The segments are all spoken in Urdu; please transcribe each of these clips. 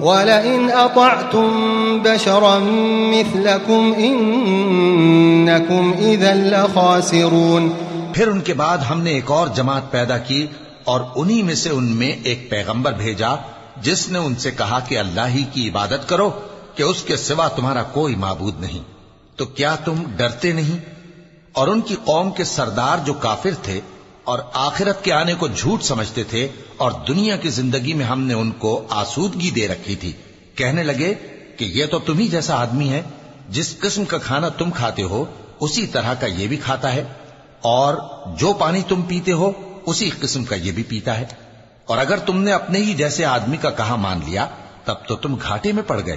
ولئن أطعتم بشرا مثلكم إنكم إذا لخاسرون. پھر ان کے بعد ہم نے ایک اور جماعت پیدا کی اور انہی میں سے ان میں ایک پیغمبر بھیجا جس نے ان سے کہا کہ اللہ ہی کی عبادت کرو کہ اس کے سوا تمہارا کوئی معبود نہیں۔ تو کیا تم ڈرتے نہیں؟ اور ان کی قوم کے سردار جو کافر تھے اور آخرت کے آنے کو جھوٹ سمجھتے تھے اور دنیا کی زندگی میں ہم نے ان کو آسودگی دے رکھی تھی۔ کہنے لگے کہ یہ تو تم ہی جیسا آدمی ہے جس قسم کا کھانا تم کھاتے ہو، اسی طرح کا یہ بھی کھاتا ہے۔ اور جو پانی تم پیتے ہو، اسی قسم کا یہ بھی پیتا ہے۔ اور اگر تم نے اپنے ہی جیسے آدمی کا کہا مان لیا، تب تو تم گھاٹے میں پڑ گئے۔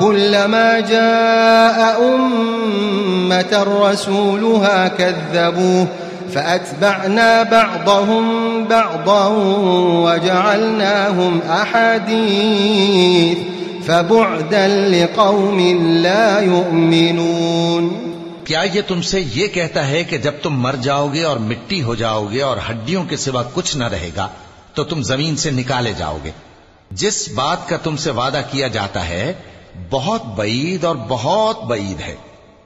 كلما جاء أمة رسولها كذبوه فأتبعنا بعضهم بعضا وجعلناهم أحاديث فبعدا لقوم لا يؤمنون کیا یہ تم سے یہ کہتا ہے کہ جب تم مر جاؤ گے اور مٹی ہو جاؤ گے اور ہڈیوں کے سوا کچھ نہ رہے گا، تو تم زمین سے نکالے جاؤ گے جس بات کا تم سے وعدہ کیا جاتا ہے بہت بعید اور بہت بعید ہے۔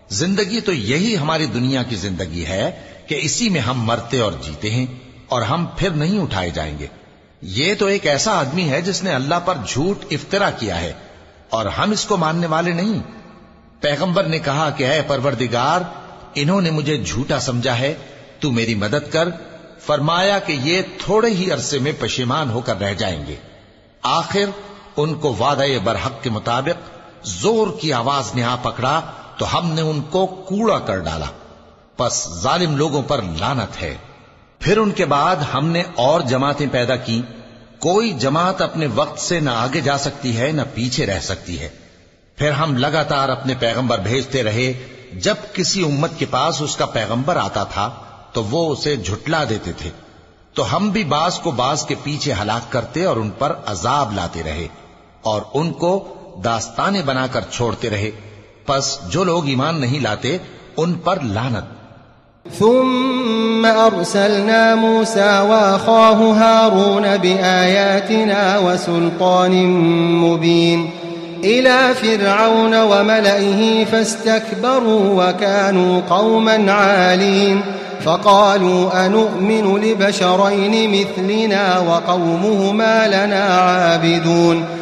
زندگی تو یہی ہماری دنیا کی زندگی ہے کہ اسی میں ہم مرتے اور جیتے ہیں اور ہم پھر نہیں اٹھائے جائیں گے۔ یہ تو ایک ایسا آدمی ہے جس نے اللہ پر جھوٹ افطرا کیا ہے اور ہم اس کو ماننے والے نہیں۔ پیغمبر نے کہا کہ اے پروردگار، انہوں نے مجھے جھوٹا سمجھا ہے، تو میری مدد کر۔ فرمایا کہ یہ تھوڑے ہی عرصے میں پشیمان ہو کر رہ جائیں گے۔ آخر ان کو وعدہ برحق کے مطابق زور کی آواز نے آ پکڑا تو ہم نے ان کو کوڑا کر ڈالا۔ پس ظالم لوگوں پر لانت ہے۔ پھر ان کے بعد ہم نے اور جماعتیں پیدا کی کوئی جماعت اپنے وقت سے نہ آگے جا سکتی ہے، نہ پیچھے رہ سکتی ہے۔ پھر ہم لگاتار اپنے پیغمبر بھیجتے رہے۔ جب کسی امت کے پاس اس کا پیغمبر آتا تھا تو وہ اسے جھٹلا دیتے تھے۔ تو ہم بھی باز کو باز کے پیچھے ہلاک کرتے اور ان پر عذاب لاتے رہے۔ اور ان کو داستانے بنا کر چھوڑتے رہے۔ پس جو لوگ ایمان نہیں لاتے، ان پر لانت ثم أرسلنا موسى وأخاه هارون بآياتنا وسلطان مبين إلى فرعون وملئه فاستكبروا وكانوا قوما عالين فقالوا أنؤمن لبشرين مثلنا وقومهما لنا عابدون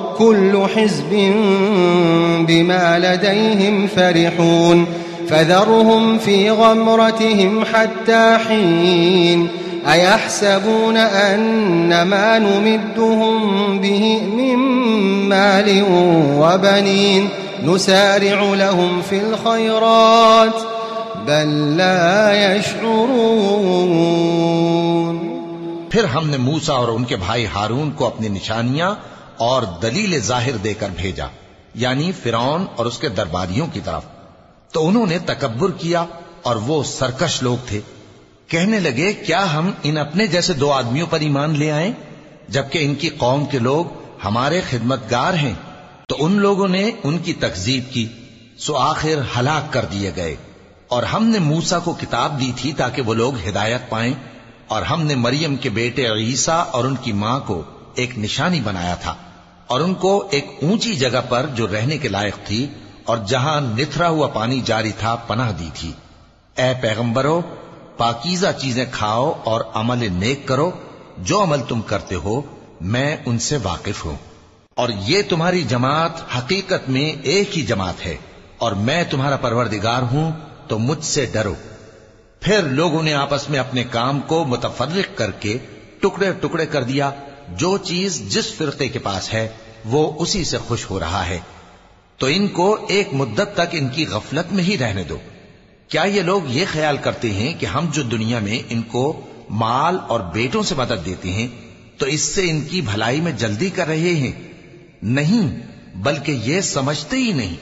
كل حزب بما لديهم فرحون فذرهم في غمرتهم حتى حين أيحسبون أن ما نمدهم به من مال وبنين نسارع لهم في الخيرات بل لا يشعرون پھر ہم نے موسا اور ان کے بھائی ہارون کو اپنی نشانیاں اور دلیل ظاہر دے کر بھیجا یعنی فرعون اور اس کے درباریوں کی طرف۔ تو انہوں نے تکبر کیا اور وہ سرکش لوگ تھے۔ کہنے لگے، کیا ہم ان اپنے جیسے دو آدمیوں پر ایمان لے آئیں؟ جبکہ ان کی قوم کے لوگ ہمارے خدمتگار ہیں۔ تو ان لوگوں نے ان کی تکزیب کی، سو آخر ہلاک کر دیے گئے۔ اور ہم نے موسا کو کتاب دی تھی تاکہ وہ لوگ ہدایت پائیں۔ اور ہم نے مریم کے بیٹے عیسیٰ اور ان کی ماں کو ایک نشانی بنایا تھا۔ اور ان کو ایک اونچی جگہ پر جو رہنے کے لائق تھی اور جہاں نتھرا ہوا پانی جاری تھا پناہ دی تھی۔ اے پیغمبرو، پاکیزہ چیزیں کھاؤ اور عمل نیک کرو۔ جو عمل تم کرتے ہو، میں ان سے واقف ہوں۔ اور یہ تمہاری جماعت حقیقت میں ایک ہی جماعت ہے۔ اور میں تمہارا پروردگار ہوں، تو مجھ سے ڈرو۔ پھر لوگوں نے آپس میں اپنے کام کو متفرق کر کے ٹکڑے ٹکڑے کر دیا۔ جو چیز جس فرقے کے پاس ہے، وہ اسی سے خوش ہو رہا ہے۔ تو ان کو ایک مدت تک ان کی غفلت میں ہی رہنے دو۔ کیا یہ لوگ یہ خیال کرتے ہیں کہ ہم جو دنیا میں ان کو مال اور بیٹوں سے مدد دیتے ہیں، تو اس سے ان کی بھلائی میں جلدی کر رہے ہیں؟ نہیں، بلکہ یہ سمجھتے ہی نہیں۔